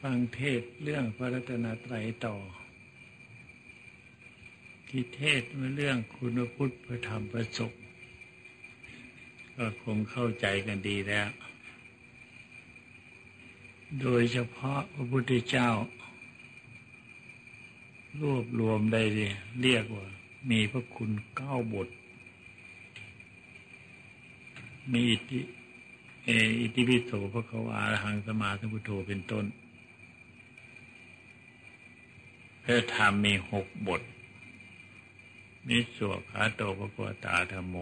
ฟังเทศเรื่องพระรัตนตรัยต่อ ที่เทศมาเรื่องคุณพุทธพระธรรมพระสงฆ์ก็คงเข้าใจกันดีแล้ว โดยเฉพาะพระพุทธเจ้ารวบรวมได้เรียกว่า มีพระคุณเก้าบท มีอิติเออิติปิโสพระควาหังสมาธิพุทโธเป็นต้น พระธรรมมีหกบท นิสวขาโตพระกวตาธรรมโม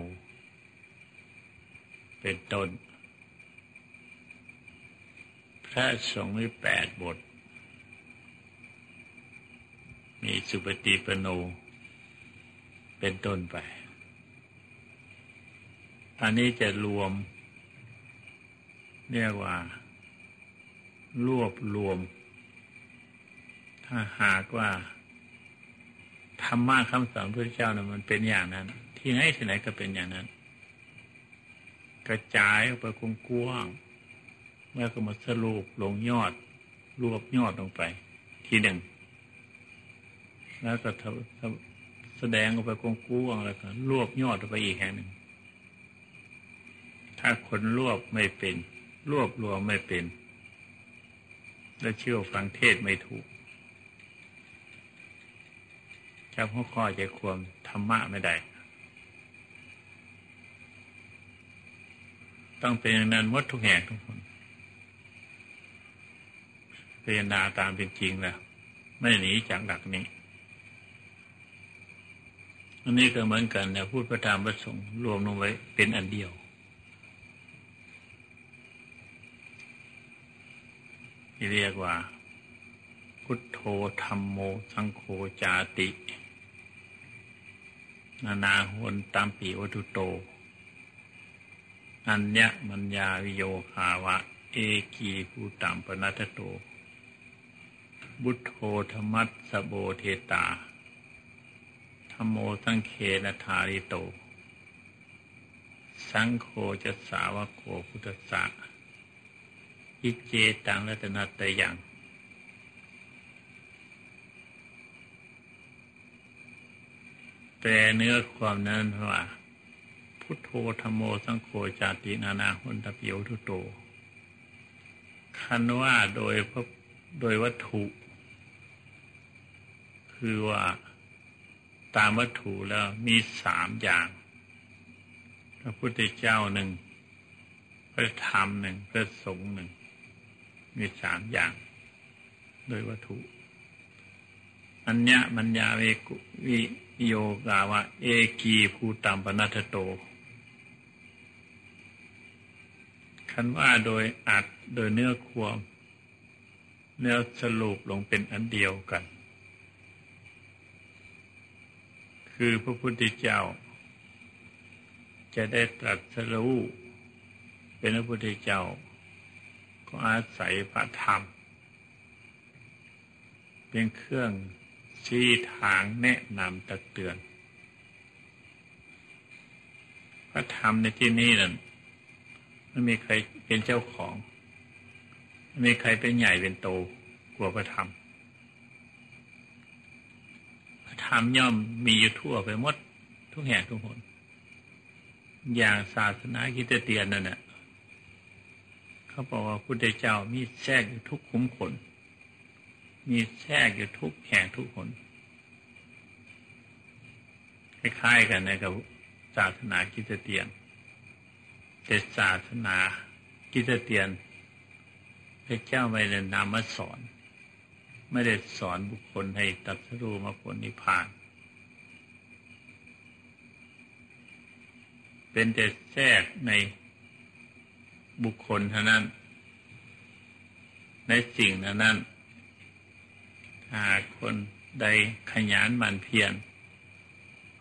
เป็นต้น พระสงฆ์มีแปดบท มีสุปฏิปโน เป็นต้นไป อันนี้จะรวม เรียกว่ารวบรวม ถ้าหากว่าธรรมะคำสอนพระเจ้านะมันเป็นอย่างนั้น ที่ไหนที่ไหนก็เป็นอย่างนั้น กระจายออกไปกว้างๆแล้วก็มาสรุปลงยอด รวบยอดลงไป ทีหนึ่ง แล้วก็แสดงออกไปกว้างๆแล้วก็รวบยอดออกไปอีกแห่งหนึ่ง ถ้าคนรวบไม่เป็น รวบรวมไม่เป็น และเชื่อฟังเทศไม่ถูก จำหัวข้อใจความธรรมะไม่ได้ ต้องเป็นอย่างนั้นมดทุกแห่งทุกคนพิจารณาตามเป็นจริงแล้วไม่หนีจากหลักนี้อันนี้ก็เหมือนกันเนี่ยพูดประธามประสงค์รวมลงไว้เป็นอันเดียว ที่เรียกว่าพุทโธธรรมโม สังโฆจาติ นานาหนตามปีวัตุโต อัญญมัญญาวิโยคาวะ เอกีภูตัมปนัตโต บุตโธธรรมัสสโบเทตาธรรมโมสังเคนทาริโต สังโฆจะสาวโคพุทธะอิเจตังรัตนตยัง แปลเนื้อความนั้นว่า พุทโธธรรมโมสังโฆจาตินานาหุนตะเปียวทุโต คันว่าโดยพระโดยวัตถุ คือว่าตามวัตถุแล้วมีสามอย่าง พระพุทธเจ้าหนึ่ง พระธรรมหนึ่ง พระสงฆ์หนึ่ง มีสามอย่าง โดยวัตถุ อัญญมัญญาเวกุวิ โยกาวะ เอกีภูตัมปนัตโต คันว่าโดยอัดโดยเนื้อความแล้วสรุปลงเป็นอันเดียวกัน คือพระพุทธเจ้า จะได้ตรัสรู้เป็นพระพุทธเจ้า ก็อาศัยพระธรรม เป็นเครื่อง ชี้ทางแนะนำตักเตือน พระธรรมในที่นี้นั่นไม่มีใครเป็นเจ้าของ ไม่มีใครเป็นใหญ่เป็นโตกว่าพระธรรม พระธรรมย่อมมีอยู่ทั่วไปหมด ทุกแห่งทุกคนอย่างศาสนาคิดเตียนนั่นแหละเขาบอกว่าพุทธเจ้ามีแทรกอยู่ทุกขุมขน มีแทรกอยู่ทุกแห่งทุกคนคล้ายๆกันนะกับศาสนากิจเตียนแต่ศาสนากิจเตียนพระเจ้าไม่ได้นำมาสอน ไม่ได้สอนบุคคลให้ตัดสู้มาผลนิพพาน เป็นแต่แทรกในบุคคลเท่านั้น ในสิ่งนั้นนั้น หากคนใดขยันหมั่นเพียร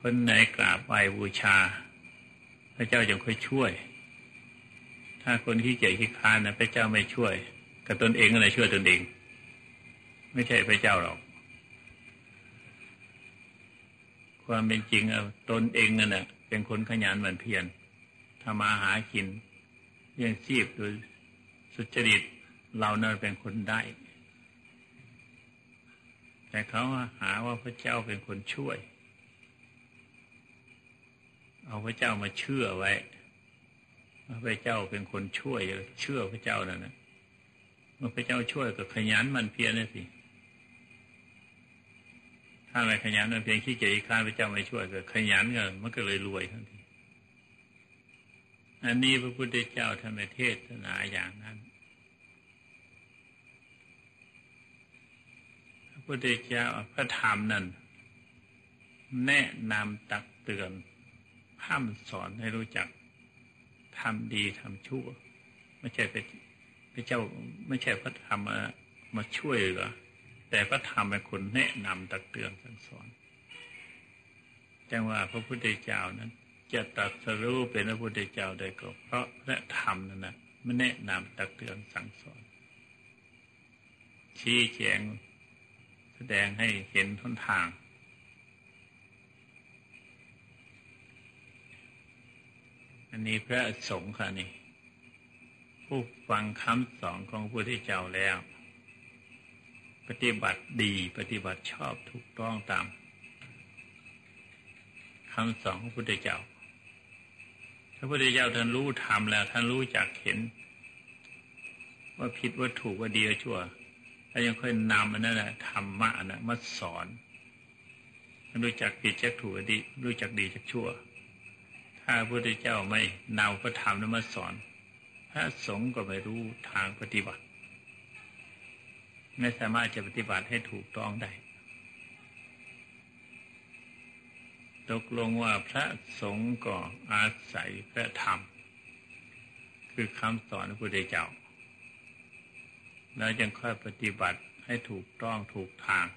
คนไหนกราบไหว้บูชา พระเจ้าจะค่อยช่วย ถ้าคนขี้เกียจขี้ค้านนะพระเจ้าไม่ช่วยกับตนเองก็เลยช่วยตนเอง ไม่ใช่พระเจ้าหรอก ความเป็นจริงเอาตนเองนั่นแหละเป็นคนขยันหมั่นเพียรทำมาหากินเลี้ยงชีพโดยสุจริตเรานั่นเป็นคนได้ แต่เขาหาว่าพระเจ้าเป็นคนช่วย เอาพระเจ้ามาเชื่อไว้ว่าพระเจ้าเป็นคนช่วยเชื่อพระเจ้านั่นนะเมื่อพระเจ้าช่วยก็ขยันมันเพียรนะสิ ถ้าไม่ขยันมันเพียรขี้เกียจค้าพระเจ้าไม่ช่วยก็ขยันก็มันก็เลยรวยทันทีอันนี้พระพุทธเจ้าท่านเทศนาอย่างนั้น พระพุทธเจ้าพระธรรมนั้นแนะนำตักเตือนห้ามสอนให้รู้จักทำดีทำชั่ว ไม่ใช่พระเจ้าไม่ใช่พระธรรมมามาช่วยเหรอแต่พระธรรมเป็นคนแนะนำตักเตือนสั่งสอนจังว่าพระพุทธเจ้านั้น จะตัดสรู้เป็นพระพุทธเจ้าได้ก็เพราะพระธรรมนั่นนะมันแนะนำตักเตือนสั่งสอนชี้แจง ดงให้เห็นทนทาง อันนี้พระสงฆ์ค่ะนี่ ผู้ฟังคำสอนของพระพุทธเจ้าแล้ว ปฏิบัติดีปฏิบัติชอบถูกต้องตามคำสอนของพระพุทธเจ้าพระพุทธเจ้าท่านรู้ธรรมแล้ว ท่านรู้จักเห็น ว่าผิดว่าถูกว่าดีว่าชั่ว แล้วยังค่อยนำมันนั่นแหละธรรมะนะมาสอนรู้จักผิดจักถูกดี รู้จักดีจักชั่ว ถ้าพระพุทธเจ้าไม่นำพระธรรมนั้นมาสอน พระสงฆ์ก็ไม่รู้ทางปฏิบัติ ไม่สามารถจะปฏิบัติให้ถูกต้องได้ตกลงว่าพระสงฆ์ก็อาศัยพระธรรม คือคำสอนพระพุทธเจ้า แล้วจึงค่อยปฏิบัติให้ถูกต้องถูกทาง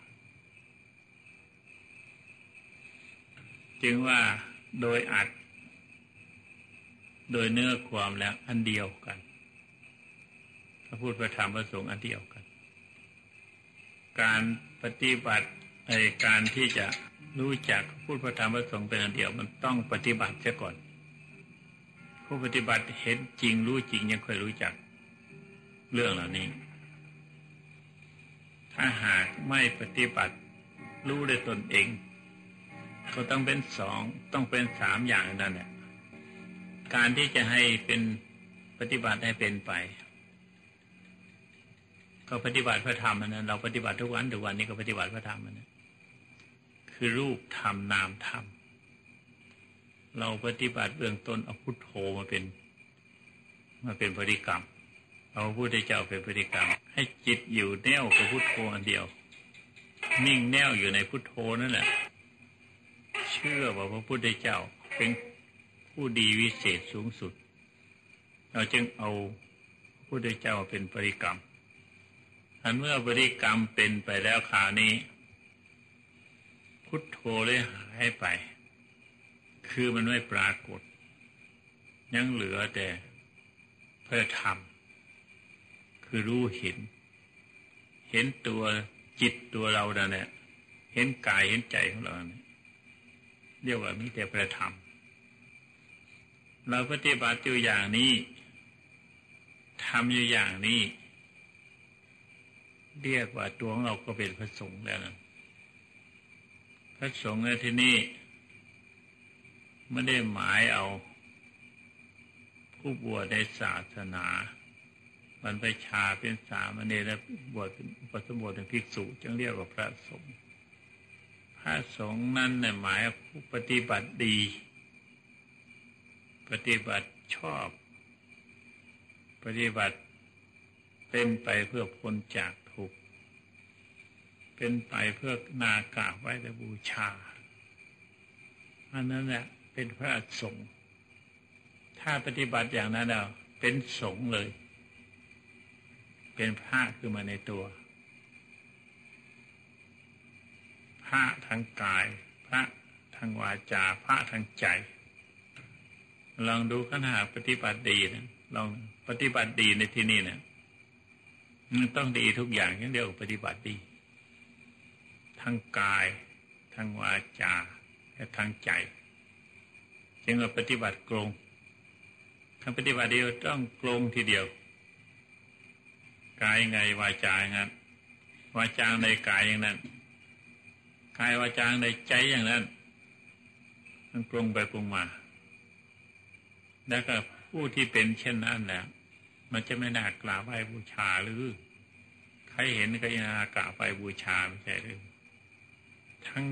จึงว่าโดยอัด โดยเนื้อความแล้วอันเดียวกันพระพุทธพระธรรมพระสงฆ์อันเดียวกัน การปฏิบัติในการที่จะรู้จักพูดพระธรรมพระสงฆ์เป็นอันเดียวมันต้องปฏิบัติเสียก่อน ผู้ปฏิบัติเห็นจริงรู้จริงยังค่อยรู้จักเรื่องเหล่านี้ ถ้าหากไม่ปฏิบัติ รู้ด้วยตนเอง ก็ต้องเป็นสองต้องเป็นสามอย่างนั่นแหละการที่จะให้เป็นปฏิบัติให้เป็นไป ก็ปฏิบัติพระธรรมนั้นเราปฏิบัติทุกวันทุกวันนี้ก็ปฏิบัติพระธรรมนั้นคือรูปธรรมนามธรรมเราปฏิบัติเบื้องต้นเอาพุทโธมาเป็นมาเป็นปฏิกรรม เอาพุทธเจ้าเป็นปฏิกรรม ให้จิตอยู่แน่วกับพุทโธอันเดียว นิ่งแน่วอยู่ในพุทโธนั่นแหละ เชื่อว่าพระพุทธเจ้าเป็นผู้ดีวิเศษสูงสุด เราจึงเอาพระพุทธเจ้าเป็นปริกรรมอันเมื่อปริกรรมเป็นไปแล้วคราวนี้ พุทโธเลยหายไป คือมันไม่ปรากฏ ยังเหลือแต่เพื่อทำ คือรู้เห็น เห็นตัวจิตตัวเราเนี่ยเห็นกายเห็นใจของเราเนี่ยเรียกว่ามีแต่ประธรรมเราปฏิบัติอยู่อย่างนี้ทำอยู่อย่างนี้ เรียกว่าตัวของเราก็เป็นพระสงฆ์แล้วนะพระสงฆ์ในที่นี้ไม่ได้หมายเอาผู้บวชในศาสนา รรพชาเป็นสามเณรและบวชเป็นปสมบทเป็นภิกษุจึงเรียกว่าพระสงฆ์พระสงฆ์นั้นในหมายผู้ปฏิบัติดี ปฏิบัติชอบ ปฏิบัติเป็นไปเพื่อพ้นจากเป็นไปเพื่อนากาบไหว้และบูชาอันนั้นแหละเป็นพระสงฆ์ถ้าปฏิบัติอย่างนั้นแล้วเป็นสงฆ์เลย เป็นพระคือมาในตัว พระทางกาย พระทางวาจา พระทางใจ ลองดูขนาดปฏิบัติดีนะลองปฏิบัติดีในที่นี้นะมันต้องดีทุกอย่างอย่างเดียวปฏิบัติดีทั้งกาย ทั้งวาจา และทั้งใจจึงว่าปฏิบัติกลงถ้าปฏิบัติเดียวต้องกลงทีเดียว กายไงวาจาอย่างนั้นวาจาในกายอย่างนั้นกายวาจางในใจอย่างนั้น มันปรุงไปปรุงมา แล้วก็ผู้ที่เป็นเช่นนั้นแหละมันจะไม่น่ากราบไหว้บูชาหรือใครเห็นก็ยังกราบไหว้บูชาไม่ใช่หรือทั้ง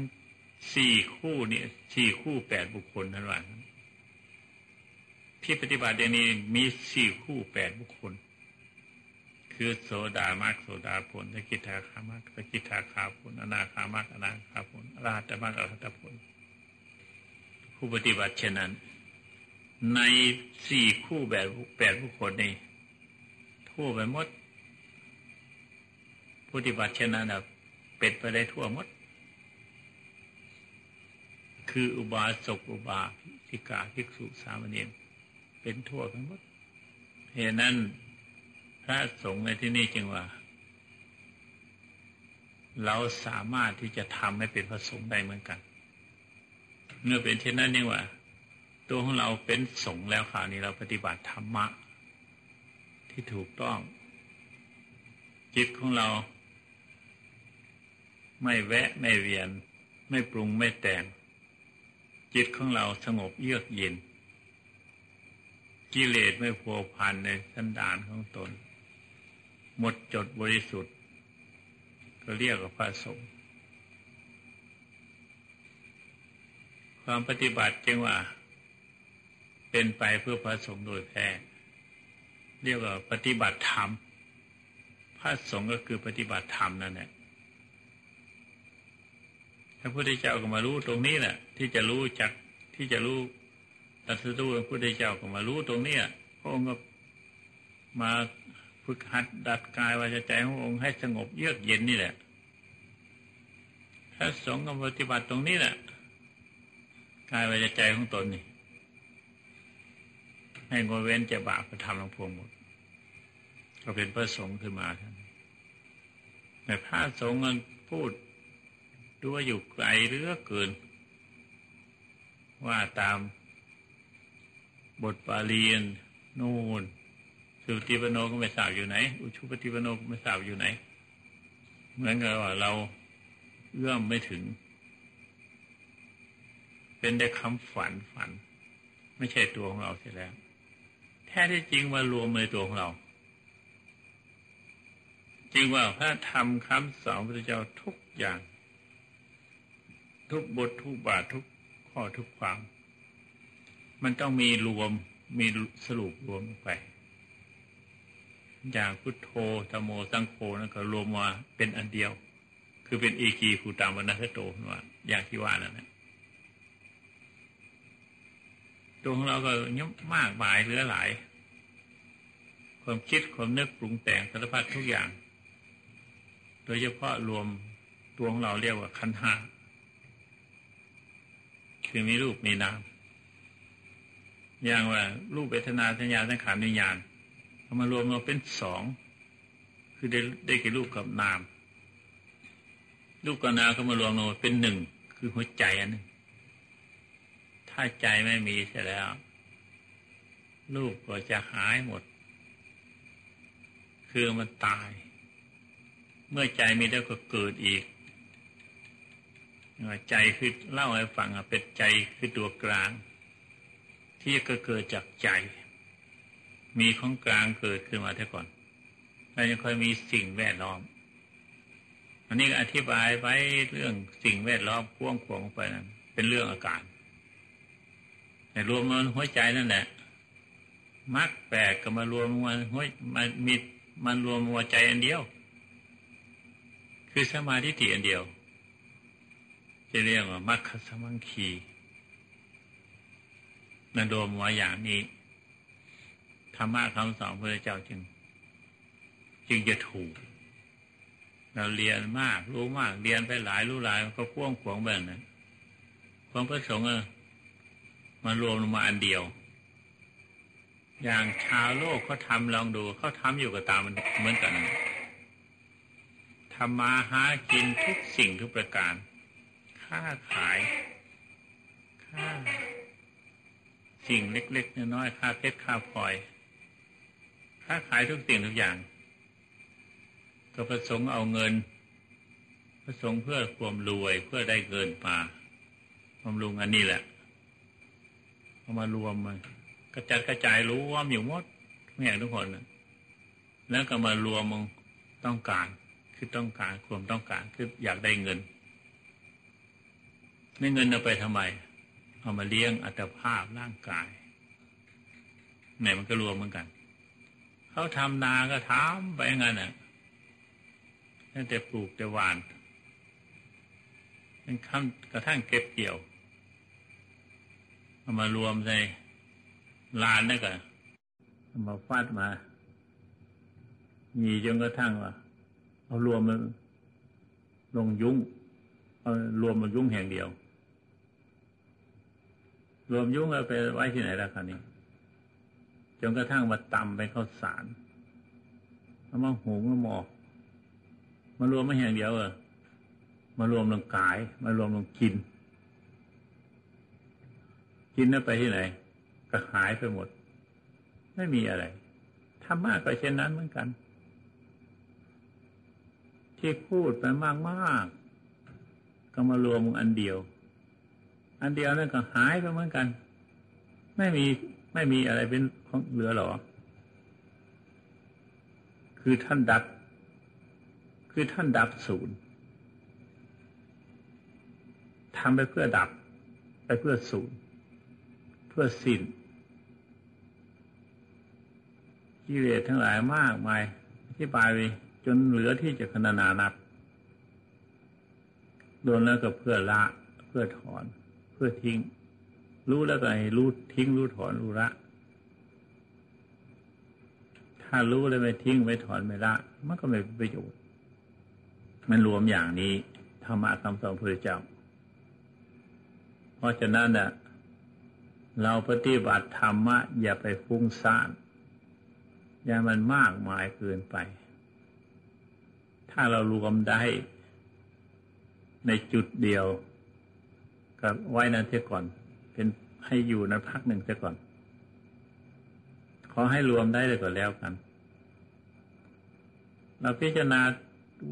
สี่คู่นี่สี่คู่แปดบุคคลนั่นหว่าที่ปฏิบัติอย่างนี้มีสี่คู่แปดบุคคล คือโสดามักโสดาผลสกิทาคามักสกิทาคาผลอนาคามักอนาคาผลอรหัตมักอรหัตผล ผู้ปฏิบัติเช่นนั้น ในสี่คู่แบบแปดบุคคลนี้ทั่วไปหมดผู้ปฏิบัติเช่นนั้นเป็ดไปได้ทั่วหมด คืออุบาสกอุบาสิกาภิกษุสามเณรเป็นทั่วไปหมดเหตุนั้น พระสงฆ์ในที่นี้จึงว่า เราสามารถที่จะทำให้เป็นพระสงฆ์ได้เหมือนกัน เมื่อเป็นเช่นนั้นนี่ว่า ตัวของเราเป็นสงฆ์แล้วคราวนี้เราปฏิบัติธรรมะ ที่ถูกต้อง จิตของเรา ไม่แวะไม่เวียน ไม่ปรุงไม่แต่ง จิตของเราสงบเยือกเย็นกิเลสไม่พัวพันในสันดานของตน หมดจดบริสุทธิ์ ก็เรียกว่าพระสงฆ์ความปฏิบัติจึงว่า เป็นไปเพื่อพระสงฆ์โดยแท้เรียกว่าปฏิบัติธรรมพระสงฆ์ก็คือปฏิบัติธรรมนั่นแหละพระพุทธเจ้าก็มารู้ตรงนี้แหละที่จะรู้จักที่จะรู้ตัดสู้พระพุทธเจ้าก็มารู้ตรงนี้พระองค์ก็มา ฝึกหัดดัดกายวาจาใจขององค์ให้สงบเยือกเย็นนี่แหละถ้าสงฆ์ปฏิบัติตรงนี้แหละกายวาจาใจของตนนี่ให้งดเว้นจะบาปกระทำลงพวงหมด ก็เป็นพระสงฆ์ขึ้นมาท่านแต่พระสงฆ์มันพูดด้วยอยู่ไกลเรือเกิน ว่าตามบทปาลีนนู่น สุติปโนก็ไม่ทราบอยู่ไหน อุชุปฏิปโนก็ไม่ทราบอยู่ไหน เหมือนกับว่าเราเอื้อมไม่ถึง เป็นได้คำฝันฝัน ไม่ใช่ตัวของเราเสียแล้ว แท้ที่จริงว่ารวมในตัวของเราจริงว่าพระธรรมคำสอนพระเจ้าทุกอย่าง ทุกบททุกบาททุกข้อทุกความ มันต้องมีรวมมีสรุปรวมไป อย่างพุทโธธโมสังโฆนั่นก็รวมมาเป็นอันเดียว คือเป็นเอกีภูตามวนัสโตว่าอย่างที่ว่านั่นแหละตัวของเราก็ย่มากมายเหลือหลาย ความคิดความนึกปรุงแต่งสารพัดทุกอย่าง โดยเฉพาะรวมตัวของเราเรียกว่าคันห้าคือมีรูปมีนามอย่างว่ารูปเวทนาสัญญาสังขารวิญญาณามารวมเราเป็นสอง คือได้ได้กี่รูปกับนาม รูปกับนามเขามารวมเราเป็นหนึ่ง คือหัวใจอันนึงถ้าใจไม่มีเสร็จแล้ว รูปก็จะหายหมด คือมันตาย เมื่อใจมีแล้วก็เกิดอีกใจคือเล่าให้ฟังเป็นใจคือตัวกลาง ที่ก็เกิดจากใจ มีของกลางเกิดขึ้นมาแต่ก่อนแล้วยังค่อยมีสิ่งแวดล้อม อันนี้อธิบายไว้เรื่องสิ่งแวดล้อมพ่วงขวงไปนั้นเป็นเรื่องอาการแต่รวมมันหัวใจนั่นแหละมักแปลกก็มารวมมันหัวมันมีมันรวมหัวใจอันเดียว คือสมาธิอันเดียว จะเรียกว่ามัคคสมังคีนั่นรวมไว้อย่างนี้ ธรรมะคำสอนพระเจ้าจึง จึงจะถูก เราเรียนมากรู้มาก เรียนไปหลายรู้หลายก็พ่วงขวงแบบนั้นความประสงค์มารวมลงมาอันเดียว อย่างชาวโลกเขาทำลองดูเขาทำอยู่กับตามันเหมือนกันทำมาหากินทุกสิ่งทุกประการค้าขายค้าสิ่งเล็ก ๆ น้อยๆค่าเพชรค่าพลอย ค่าขายทุกสิ่งทุกอย่าง ก็ประสงค์เอาเงิน ประสงค์เพื่อความรวยเพื่อได้เงินมาบำรุงอันนี้แหละเอามารวมมันกระจัดกระจายรู้ว่าอยู่หมดไม่อย่างทุกคนนะแล้วก็มารวมมึงต้องการคือต้องการความต้องการคืออยากได้เงินไม่เงินเอาไปทำไม เอามาเลี้ยงอัตภาพร่างกายไหนมันก็รวมเหมือนกัน เขาทำนาก็ทำไปงั้นน่ะตั้งแต่ปลูกแต่หวานเป็นคำกระทั่งเก็บเกี่ยวเอามารวมในลานนั่นก็เอามาฟาดมามีจนกระทั่งว่าเอารวมมันลงยุ้งเอารวมมันยุ้งแห่งเดียว รวมยุ้งเอาไปไว้ที่ไหนล่ะคะนี้ นกระทั่งมาตำไปข้าวสารแล้วมาหุงแล้วหมอกมารวมไม่แห่งเดียวเออมารวมลงกาย มารวมลงกิน กินแล้วไปที่ไหน ก็หายไปหมด ไม่มีอะไรธรรมะก็เช่นนั้นเหมือนกัน ที่พูดไปมากมากก็มารวมอันเดียว อันเดียวนั่นก็หายไปเหมือนกัน ไม่มี ไม่มีอะไรเป็นของเหลือหรอ คือท่านดับ คือท่านดับศูนย์ทำไปเพื่อดับ ไปเพื่อศูนย์เพื่อสิ้นกิเลสทั้งหลายมากมายที่ปลายไปจนเหลือที่จะขนานานับโดนแล้วก็เพื่อละ เพื่อถอน เพื่อทิ้ง รู้แล้วก็ให้รู้ทิ้งรู้ถอนรู้ละ ถ้ารู้แล้วไม่ทิ้งไม่ถอนไม่ละ มันก็ไม่เป็นประโยชน์ มันรวมอย่างนี้ธรรมะคำสอนพระเจ้า เพราะฉะนั้นน่ะเราปฏิบัติธรรมะ อย่าไปฟุ้งซ่าน อย่ามันมากมายเกินไป ถ้าเรารวมได้ในจุดเดียวกับไว้นั้นเสียก่อน เป็นให้อยู่ในพักหนึ่งเสียก่อน ขอให้รวมได้เลยก่อนแล้วกัน เราพิจารณา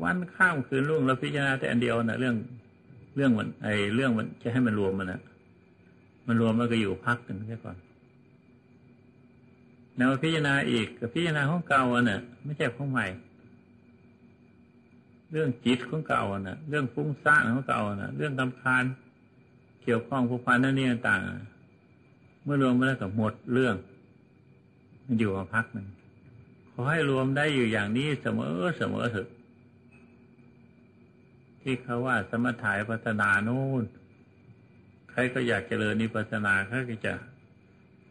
วันข้ามคืนรุ่งเราพิจารณาแต่อันเดียวนะเรื่องเรื่องมันไอเรื่องมันจะให้มันรวมมันนะมันรวมมันก็อยู่พักหนึ่งเสียก่อนแล้วพิจารณาอีกกับพิจารณาของเก่าอะน่ะ ไม่ใช่ของใหม่ เรื่องจิตของเก่าน่ะ เรื่องฟุ้งซ่านของเก่าน่ะ เรื่องกำคาญ เกี่ยวข้องผูกพันนั่นนี่ต่างเมื่อรวมมาแล้วก็หมดเรื่อง มันอยู่มาพักหนึ่งขอให้รวมได้อยู่อย่างนี้เสมอเสมอเถอะที่เขาว่าสมถายพัฒนาโน่นใครก็อยากเจริญนิพพานาเขาก็จะ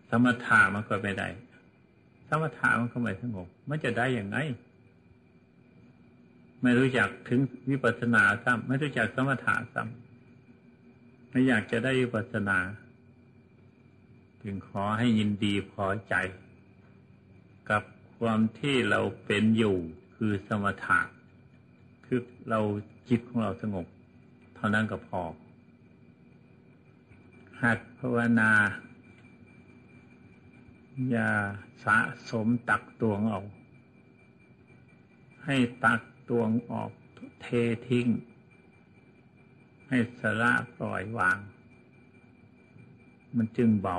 สมถะมันก็ไม่ได้สมถะมันก็ไม่สงบมันจะได้อย่างไง ไม่รู้จักถึงวิปัสสนาซ้ำไม่รู้จักสมถะซ้ำ ไม่อยากจะได้วิปัสสนา จึงขอให้ยินดีพอใจ กับความที่เราเป็นอยู่คือสมถะคือเราจิตของเราสงบ เท่านั้นก็พอหัดภาวนา อย่าสะสมตักตวงออก ให้ตักตวงออกเททิ้ง ให้สละปล่อยวาง มันจึงเบา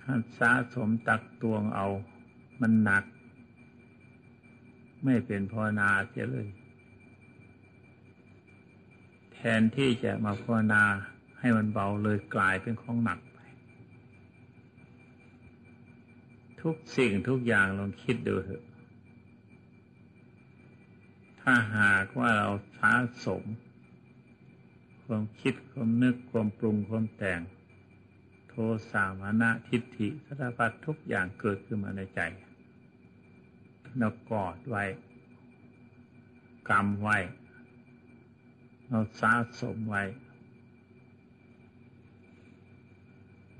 ขันสะสมตักตวงเอา มันหนัก ไม่เป็นภาวนาเสียเลย แทนที่จะมาภาวนาให้มันเบาเลยกลายเป็นของหนักไป ทุกสิ่งทุกอย่างลองคิดดูเถอะ ถ้าหากว่าเราสะสม ความคิดความนึกความปรุงความแต่ง โทสามานะทิฏฐิสารพัดทุกอย่างเกิดขึ้นมาในใจเรากอดไว้กำไว้ เราสะสมไว้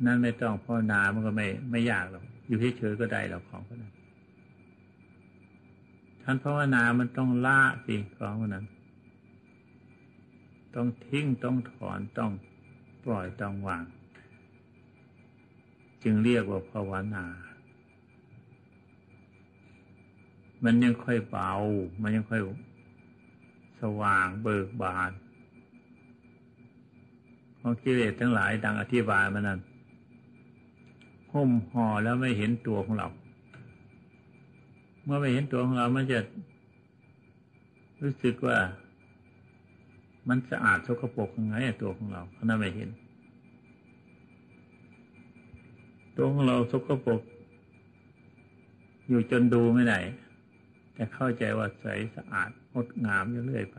นั่นไม่ต้องภาวนามันก็ไม่ไม่ยากหรอก อยู่เฉยๆก็ได้หรอกของพวกนั้น ท่านภาวนามันต้องละสิ่งของวกนั้น ต้องทิ้งต้องถอนต้องปล่อยต้องวาง จึงเรียกว่าภาวนา มันยังค่อยเบา มันยังค่อยสว่างเบิกบานของกิเลสทั้งหลายดังอธิบายมานั้น ห่มห่อแล้วไม่เห็นตัวของเรา มื่อไม่เห็นตัวของเรามันจะรู้สึกว่า มันสะอาดสกปรกยังไงตัวของเราเขาน่าไม่เห็น ตัวของเราสกปรกอยู่จนดูไม่ได้แต่เข้าใจว่าใสสะอาดงดงามเรื่อยไป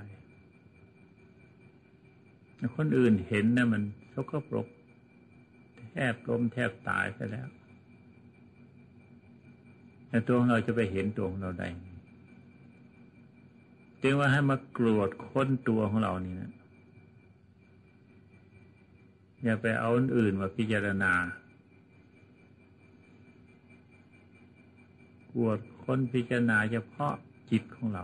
คนอื่นเห็นนะมันสกปรกแทบล้มแทบตายไปแล้ว แต่ตัวของเราจะไปเห็นตัวของเราได้จึงว่าให้มากรวดค้นตัวของเรานี่นะอย่าไปเอาอื่นมาพิจารณากวดค้นพิจารณาเฉพาะจิตของเรา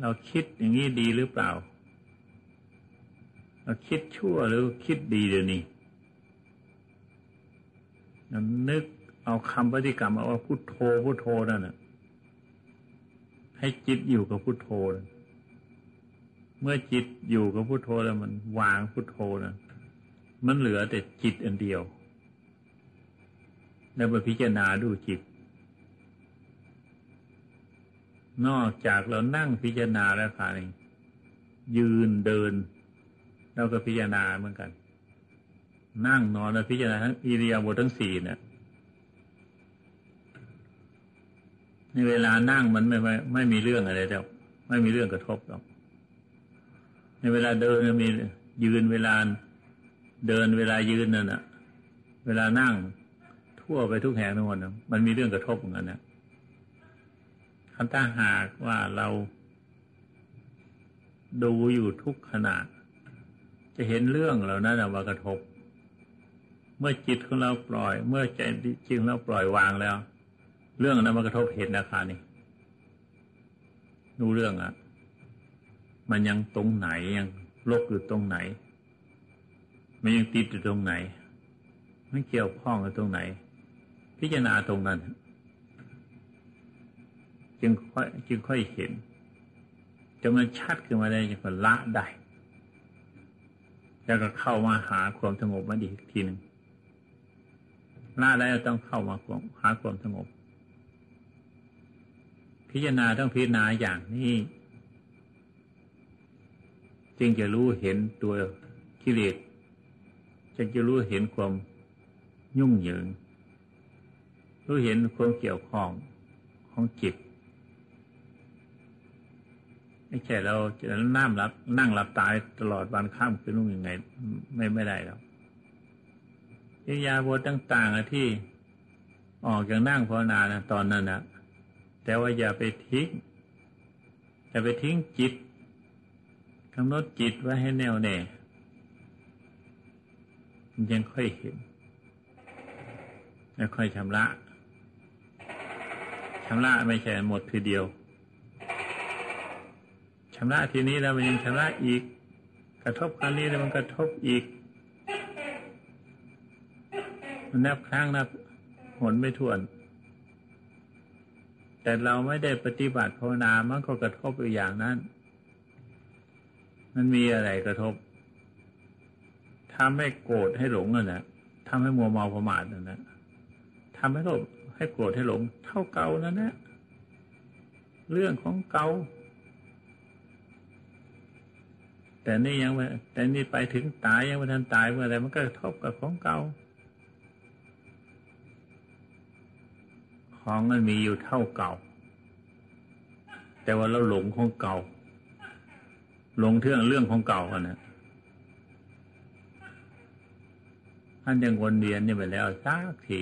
เราคิดอย่างนี้ดีหรือเปล่า เราคิดชั่วหรือคิดดีเดี๋ยวนี้นึก เอาคำปฏิกรรมเอาพุทโธพุทโธนั่นน่ะให้จิตอยู่กับพุทโธเมื่อจิตอยู่กับพุทโธแล้วมันวางพุทโธนะมันเหลือแต่จิตอันเดียว แล้วมาพิจารณาดูจิต นอกจากเรานั่งพิจารณาแล้วค่ะนี่ยืนเดินเราก็พิจารณาเหมือนกัน นั่งนอนแล้วพิจารณาทั้งอิริยาบถทั้งสี่เนี่ย ในเวลานั่งมันไม่ไม่ไม่มีเรื่องอะไรแล้วไม่มีเรื่องกระทบหรอกในเวลาเดินมียืนเวลาเดินเวลายืนนั่นอะเวลานั่งทั่วไปทุกแห่งทั้งหมดมันมีเรื่องกระทบเหมือนกันนะคันถ้าหากว่าเราดูอยู่ทุกขณะจะเห็นเรื่องเหล่านั้นมากระทบ เมื่อจิตของเราปล่อย เมื่อใจจริงเราปล่อยวางแล้ว เรื่องนั้นมากระทบเห็นราคานี่ดูเรื่องอะมันยังตรงไหนยังโลกอยู่ตรงไหน มันยังติดอยู่ตรงไหน มันเกี่ยวข้องกับตรงไหน พิจารณาตรงนั้น จึงค่อยจึงค่อยเห็นจนมันชัดขึ้นมาได้จึงละได้ แล้วก็เข้ามาหาความสงบมาอีกทีหนึ่งล่าได้ต้องเข้ามาหาความสงบ พิจารณาต้องพิจารณาอย่างนี้ จึงจะรู้เห็นตัวกิเลสจึงจะรู้เห็นความยุ่งเหยิง รู้เห็นความเกี่ยวข้องของจิตไม่ใช่เราจะนั่งรับ นั่งหลับตายตลอดวันข้ามคืนนุ่งยังไง ไม่ไม่ได้แล้วอิยาบทต่าง ๆที่ออกจากนั่งภาวนานะตอนนั้นนะ แต่ว่าอย่าไปทิ้งอย่าไปทิ้งจิตกำหนดจิตไว้ให้แน่วแน่ยังค่อยเห็น แล้วค่อยชำระชำระไม่ใช่หมดทีเดียวชำระทีนี้แล้วมันยังชำระอีก กระทบครั้งนี้แล้วมันกระทบอีก มันนับครั้งนับหนไม่ถ้วน แต่เราไม่ได้ปฏิบัติภาวนามันก็กระทบอยู่อย่างนั้น มันมีอะไรกระทบทำให้โกรธให้หลงนั่นแหละทำให้มัวเมาประมาทนั่นแหละทำให้โลภให้โกรธให้หลง เท่าเก่านั่นแหละเรื่องของเก่าแต่นี่ยังไม่แต่นี่ไปถึงตายยังไม่ทันตายเมื่อไรมันก็กระทบกับของเก่า ของมันมีอยู่เท่าเก่า แต่ว่าเราหลงของเก่า หลงเทื่องเรื่องของเก่ากันนะท่านยังวนเวียนนี่ไปแล้วสักที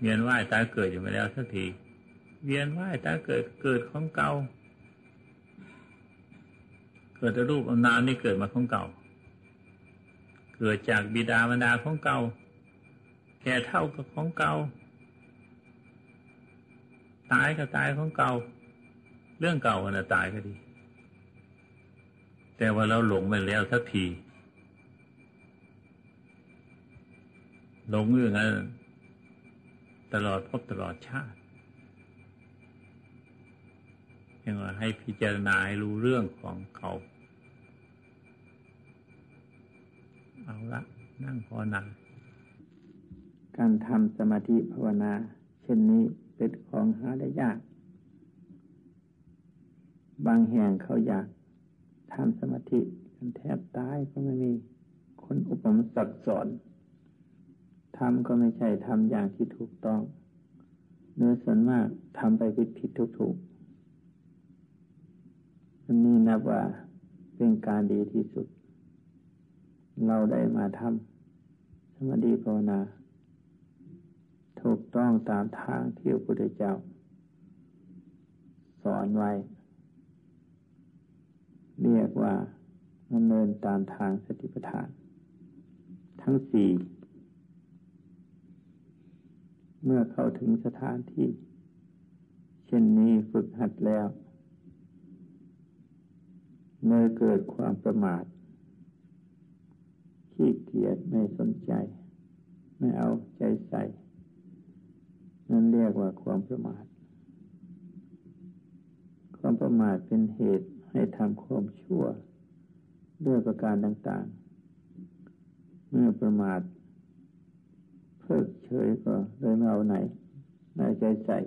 เวียนว่ายตายเกิดอยู่ไปแล้วสักทีเวียนว่ายตายเกิดเกิดของเก่า เกิดรูปอนาจนี่เกิดมาของเก่า เกิดจากบิดามารดาของเก่า แก่เท่ากับของเก่า ตายก็ตายของเก่า เรื่องเก่าน่ะตายก็ดี แต่ว่าเราหลงไปแล้วสักที หลงอยู่งั้นตลอดพบตลอดชาติยังว่าให้พิจารณาให้รู้เรื่องของเขา เอาละนั่งภาวนา การทำสมาธิภาวนา เช่นนี้เป็นของหาได้ยาก บางแห่งเขาอยากทำสมาธิกันแทบตายก็ไม่มีคนอุปมสักสอนทำก็ไม่ใช่ทำอย่างที่ถูกต้องเนื้อส่วนมากทำไปผิดผิดถูกถูกอันนี้นับว่าเป็นการดีที่สุด เราได้มาทำสมาธิภาวนา ถูกต้องตามทางที่พระพุทธเจ้า สอนไว้ เรียกว่าดำเนินตามทางสติปัฏฐาน ทั้งสี่เมื่อเข้าถึงสถานที่ เช่นนี้ฝึกหัดแล้วเมื่อเกิดความประมาทขี้เกียจไม่สนใจ ไม่เอาใจใส่ นั่นเรียกว่าความประมาท ความประมาทเป็นเหตุให้ทำความชั่ว ด้วยประการต่างๆ เมื่อประมาทเพิกเฉยก็เลยไม่เอาไหนไม่ใจใส่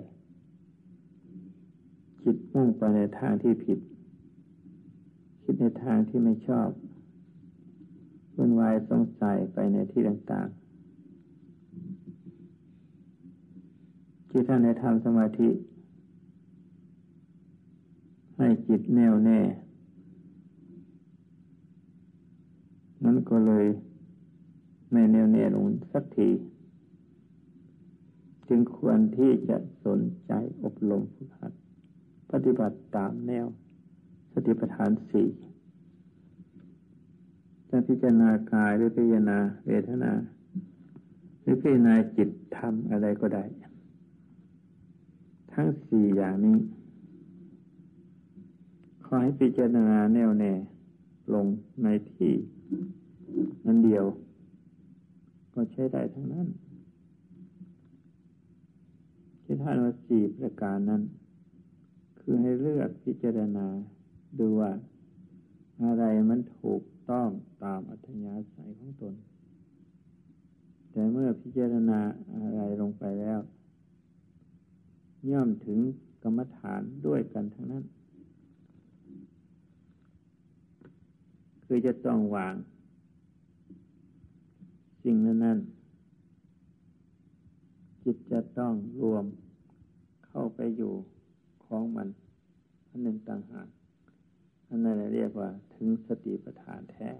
จิตมุ่งไปในทางที่ผิด คิดในทางที่ไม่ชอบวุ่นวายสงสัยไปในที่ต่างๆ ที่ท่านในทำสมาธิ ให้จิตแน่วแน่ นั้นก็เลยไม่แน่วแน่ลงสักที จึงควรที่จะสนใจอบรมฝึกหัด ปฏิบัติตามแนว สติปัฏฐานสี่จะพิจารณากายหรือพิจารณาเวทนา หรือพิจารณาจิตทำอะไรก็ได้ ทั้งสี่อย่างนี้ขอให้พิจารณาแน่วแน่ลงในที่นั้นเดียว ก็ใช้ได้ทั้งนั้นที่ท่านว่าสี่ประการนั้น คือให้เลือกพิจารณาดูว่า อะไรมันถูกต้องตามอัธยาศัยของตน แต่เมื่อพิจารณาอะไรลงไปแล้ว ย่อมถึงกรรมฐานด้วยกันทั้งนั้น คือจะต้องวาง สิ่งนั้นนั้นจิตจะต้องรวมเข้าไปอยู่ของมันอันหนึ่งต่างหากอันนั้นเรียกว่าถึงสติปัฏฐานแท้